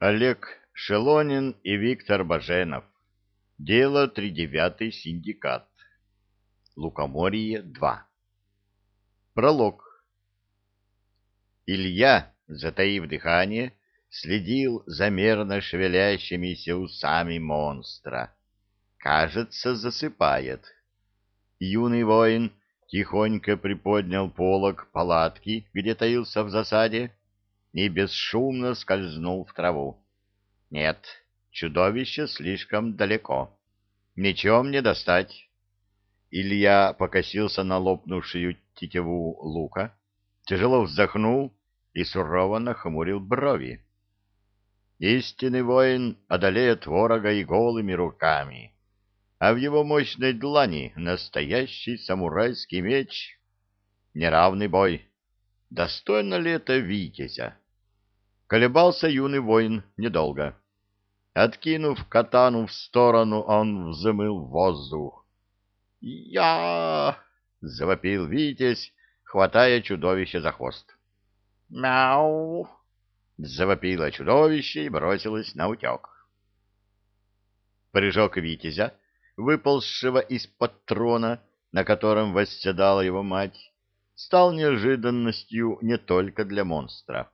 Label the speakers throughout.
Speaker 1: Олег Шелонин и Виктор Баженов. Дело тридевятый синдикат. Лукоморье 2. Пролог. Илья, затаив дыхание, следил за мерно шевелящимися усами монстра. Кажется, засыпает. Юный воин тихонько приподнял полог палатки, где таился в засаде, и бесшумно скользнул в траву. Нет, чудовище слишком далеко. Мечом не достать. Илья покосился на лопнувшую тетиву лука, тяжело вздохнул и сурово нахмурил брови. Истинный воин одолеет ворога и голыми руками, а в его мощной длани настоящий самурайский меч. Неравный бой. Достойно ли это витязя? Колебался юный воин недолго. Откинув катану в сторону, он взмыл воздух. «Я!» — завопил Витязь, хватая чудовище за хвост. «Мяу!» — завопило чудовище и бросилось на утек. Прыжок Витязя, выползшего из-под трона, на котором восседала его мать, стал неожиданностью не только для монстра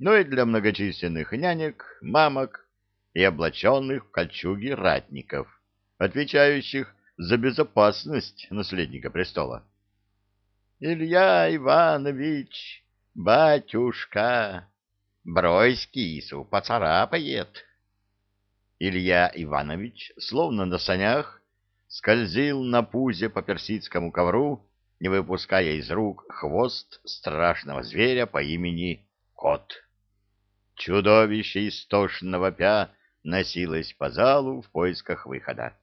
Speaker 1: но и для многочисленных нянек, мамок и облаченных в кольчуги ратников, отвечающих за безопасность наследника престола. «Илья Иванович, батюшка, брось кису, поцарапает!» Илья Иванович, словно на санях, скользил на пузе по персидскому ковру, не выпуская из рук хвост страшного зверя по имени Кот. Чудовище истошно вопя носилось по залу в поисках выхода.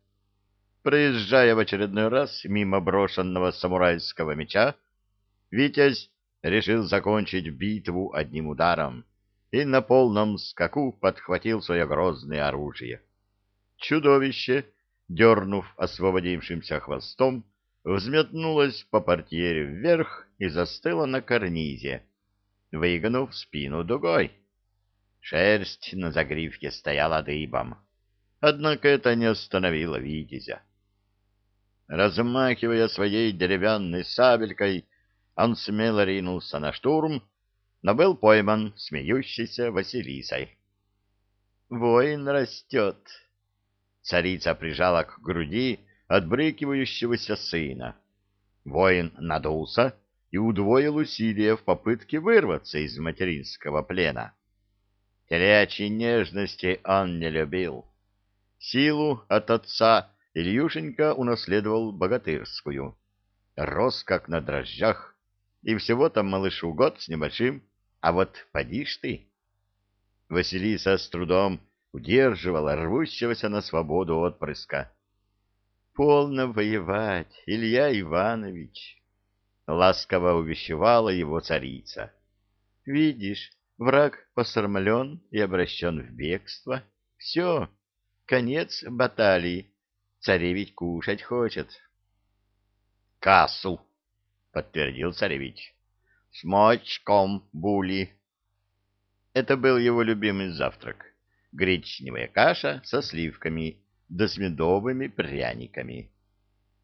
Speaker 1: Проезжая в очередной раз мимо брошенного самурайского меча, Витязь решил закончить битву одним ударом и на полном скаку подхватил свое грозное оружие. Чудовище, дернув освободившимся хвостом, взметнулось по портьере вверх и застыло на карнизе, выгнув спину дугой. Шерсть на загривке стояла дыбом. Однако это не остановило Витязя. Размахивая своей деревянной сабелькой, он смело ринулся на штурм, но был пойман смеющейся Василисой. «Воин растет!» Царица прижала к груди отбрыкивающегося сына. Воин надулся и удвоил усилия в попытке вырваться из материнского плена. Телячьей нежности он не любил. Силу от отца Ильюшенька унаследовал богатырскую. Рос как на дрожжах, и всего там малышу год с небольшим, а вот поди ж ты. Василиса с трудом удерживала рвущегося на свободу отпрыска. «Полно воевать, Илья Иванович!» — ласково увещевала его царица. «Видишь, Враг посрамлен и обращен в бегство. Все, конец баталии. Царевич кушать хочет. — Кассу, — подтвердил царевич. — С мочком були. Это был его любимый завтрак. Гречневая каша со сливками да с медовыми пряниками.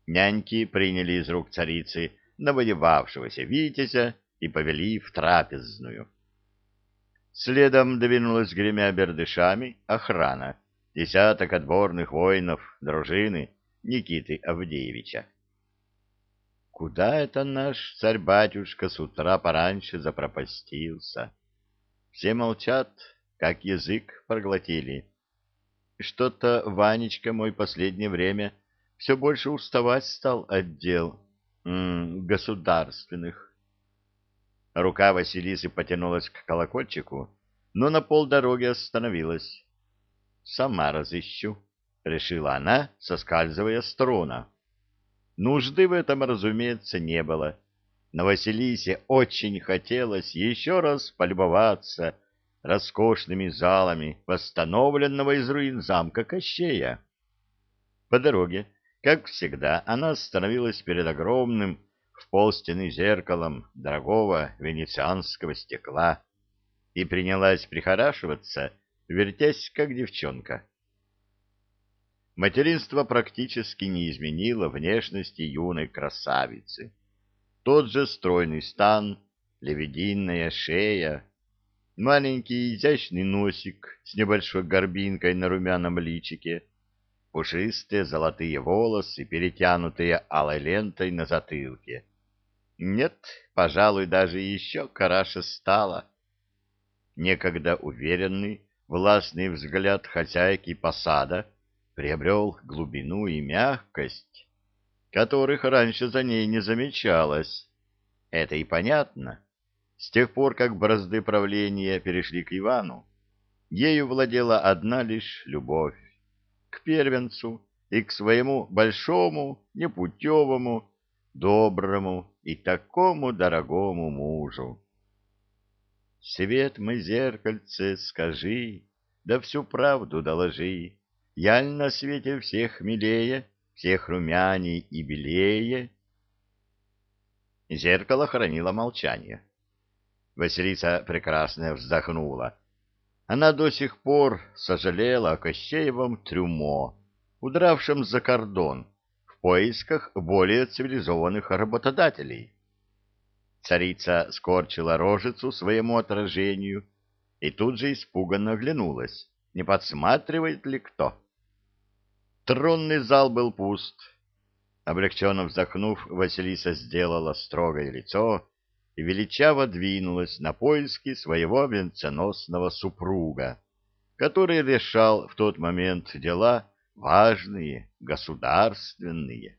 Speaker 1: Няньки приняли из рук царицы навоевавшегося витязя и повели в трапезную. Следом двинулась, гремя бердышами, охрана, десяток отборных воинов дружины Никиты Авдеевича. Куда это наш царь-батюшка с утра пораньше запропастился? Все молчат, как язык проглотили. Что-то Ванечка мой последнее время все больше уставать стал от дел государственных. Рука Василисы потянулась к колокольчику, но на полдороги остановилась. «Сама разыщу», — решила она, соскальзывая с трона. Нужды в этом, разумеется, не было, но Василисе очень хотелось еще раз полюбоваться роскошными залами восстановленного из руин замка Кощея. По дороге, как всегда, она остановилась перед огромным в полстены зеркалом дорогого венецианского стекла и принялась прихорашиваться вертясь как девчонка. Материнство практически не изменило внешности юной красавицы. Тот же стройный стан, лебединая шея, маленький изящный носик с небольшой горбинкой на румяном личике, пушистые золотые волосы, перетянутые алой лентой на затылке. Нет, пожалуй, даже еще караше стала. Некогда уверенный, властный взгляд хозяйки посада приобрел глубину и мягкость, которых раньше за ней не замечалось. Это и понятно. С тех пор, как бразды правления перешли к Ивану, ею владела одна лишь любовь к первенцу и к своему большому, непутевому, доброму и такому дорогому мужу. Свет мой зеркальце, скажи, да всю правду доложи, Яль на свете всех милее, всех румяней и белее. Зеркало хранило молчание. Василиса прекрасно вздохнула. Она до сих пор сожалела о Кощеевом трюмо, удравшем за кордон в поисках более цивилизованных работодателей. Царица скорчила рожицу своему отражению и тут же испуганно оглянулась, не подсматривает ли кто. Тронный зал был пуст. Облегченно вздохнув, Василиса сделала строгое лицо величаво двинулась на поиски своего венценосного супруга, который решал в тот момент дела важные, государственные.